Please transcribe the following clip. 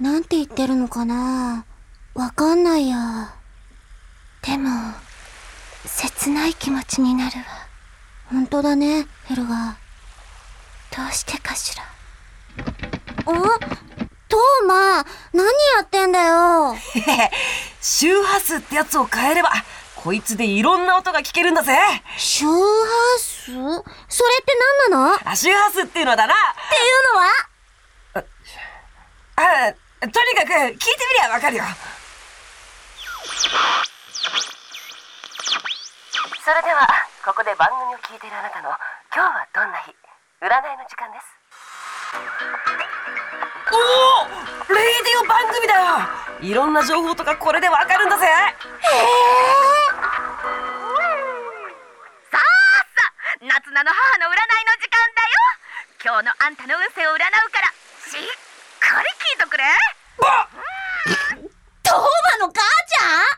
なんて言ってるのかな？わかんないや。でも、切ない気持ちになるわ。本当だね、ヘルガ。どうしてかしら？んトーマ、何やってんだよ？周波数ってやつを変えれば、こいつでいろんな音が聞けるんだぜ。周波数？それって何なの？周波数っていうのだな。いうのはあとにかく聞いてみりゃわかるよ。それでは、ここで番組を聞いているあなたの今日はどんな日占いの時間です。おおレイディオ番組だよいろんな情報とかこれでわかるんだぜさあさあ夏菜の母の占いの時間だよ今日のあんたの運勢を占うか